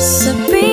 Sabrina.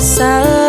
我。